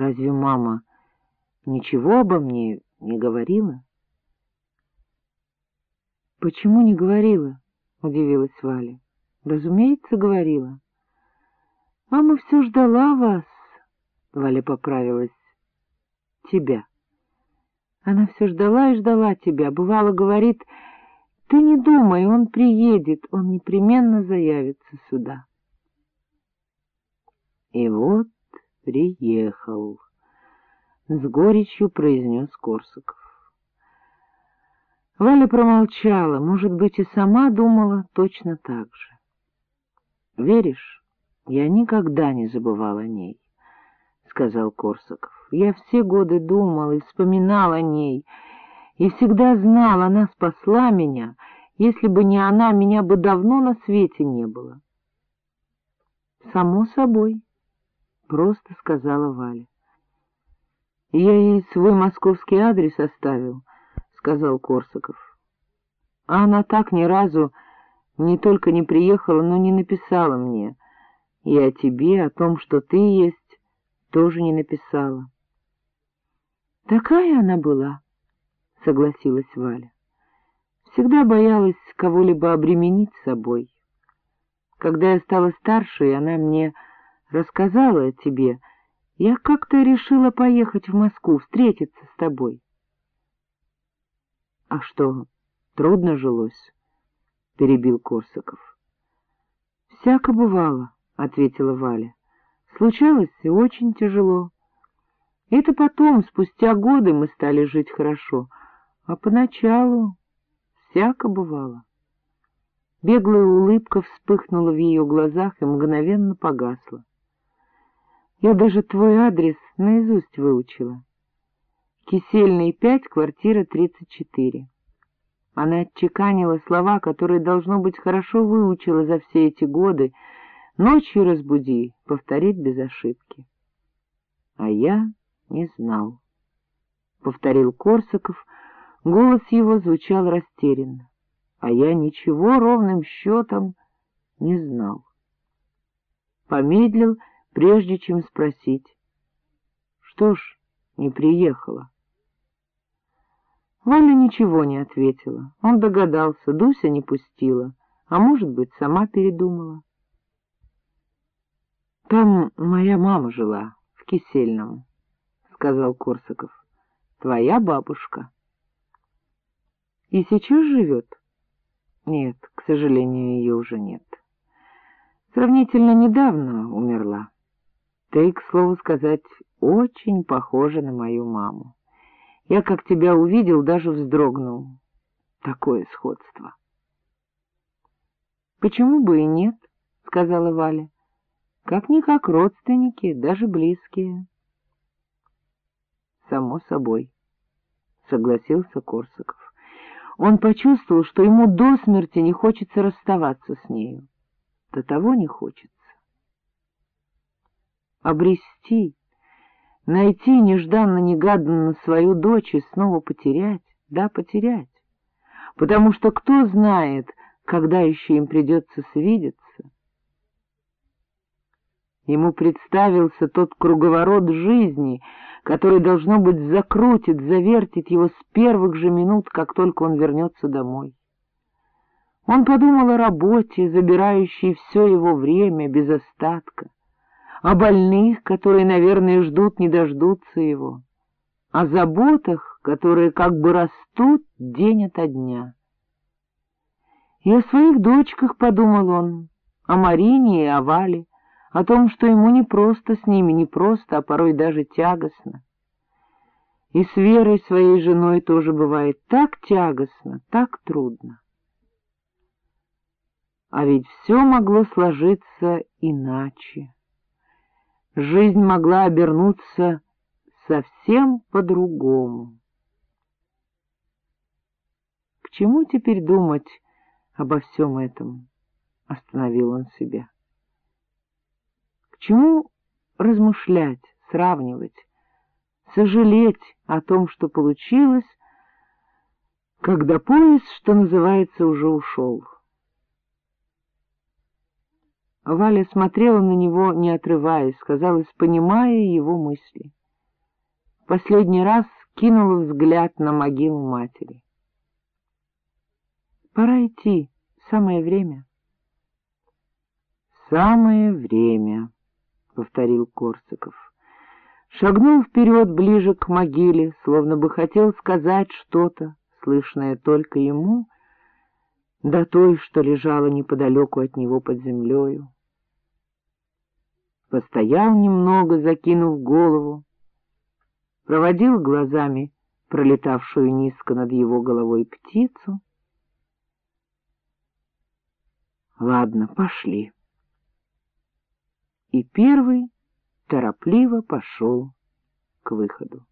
Разве мама ничего обо мне не говорила? — Почему не говорила? — удивилась Валя. — Разумеется, говорила. — Мама все ждала вас, — Валя поправилась, — тебя. Она все ждала и ждала тебя. Бывало, говорит, ты не думай, он приедет, он непременно заявится сюда. И вот приехал, — с горечью произнес Корсаков. Валя промолчала, может быть, и сама думала точно так же. — Веришь, я никогда не забывал о ней, — сказал Корсаков. — Я все годы думал и вспоминал о ней, и всегда знал, она спасла меня, если бы не она, меня бы давно на свете не было. — Само собой, — просто сказала Валя. — Я ей свой московский адрес оставил, сказал Корсаков. А она так ни разу не только не приехала, но не написала мне. И о тебе, о том, что ты есть, тоже не написала. — Такая она была, — согласилась Валя. Всегда боялась кого-либо обременить собой. Когда я стала старше, и она мне рассказала о тебе, я как-то решила поехать в Москву, встретиться с тобой. — А что, трудно жилось? — перебил Корсаков. — Всяко бывало, — ответила Валя. — Случалось и очень тяжело. Это потом, спустя годы, мы стали жить хорошо, а поначалу всяко бывало. Беглая улыбка вспыхнула в ее глазах и мгновенно погасла. Я даже твой адрес наизусть выучила. Кисельный, 5, квартира 34. Она отчеканила слова, которые, должно быть, хорошо выучила за все эти годы. Ночью разбуди, повторить без ошибки. А я не знал. Повторил Корсаков, голос его звучал растерянно. А я ничего ровным счетом не знал. Помедлил, прежде чем спросить. Что ж, не приехала. Валя ничего не ответила. Он догадался, Дуся не пустила, а, может быть, сама передумала. — Там моя мама жила, в Кисельном, — сказал Корсаков. — Твоя бабушка. — И сейчас живет? — Нет, к сожалению, ее уже нет. Сравнительно недавно умерла. Ты, к слову сказать, очень похожа на мою маму. Я, как тебя увидел, даже вздрогнул. Такое сходство. — Почему бы и нет, — сказала Валя. — Как-никак родственники, даже близкие. — Само собой, — согласился Корсаков. Он почувствовал, что ему до смерти не хочется расставаться с нею. До того не хочется. Обрести Найти нежданно-негаданно свою дочь и снова потерять, да, потерять. Потому что кто знает, когда еще им придется свидеться. Ему представился тот круговорот жизни, который, должно быть, закрутит, завертит его с первых же минут, как только он вернется домой. Он подумал о работе, забирающей все его время без остатка, о больных, которые, наверное, ждут, не дождутся его, о заботах, которые как бы растут день ото дня. И о своих дочках подумал он, о Марине и о Вале, о том, что ему не просто с ними, не просто, а порой даже тягостно. И с Верой, своей женой, тоже бывает так тягостно, так трудно. А ведь все могло сложиться иначе жизнь могла обернуться совсем по-другому. К чему теперь думать обо всем этом? — остановил он себя. К чему размышлять, сравнивать, сожалеть о том, что получилось, когда поезд, что называется, уже ушел? Валя смотрела на него, не отрываясь, казалось, понимая его мысли. последний раз кинул взгляд на могилу матери. — Пора идти, самое время. — Самое время, — повторил Корсаков. Шагнул вперед ближе к могиле, словно бы хотел сказать что-то, слышное только ему, да той, что лежала неподалеку от него под землею. Постоял немного, закинув голову, проводил глазами пролетавшую низко над его головой птицу. Ладно, пошли. И первый торопливо пошел к выходу.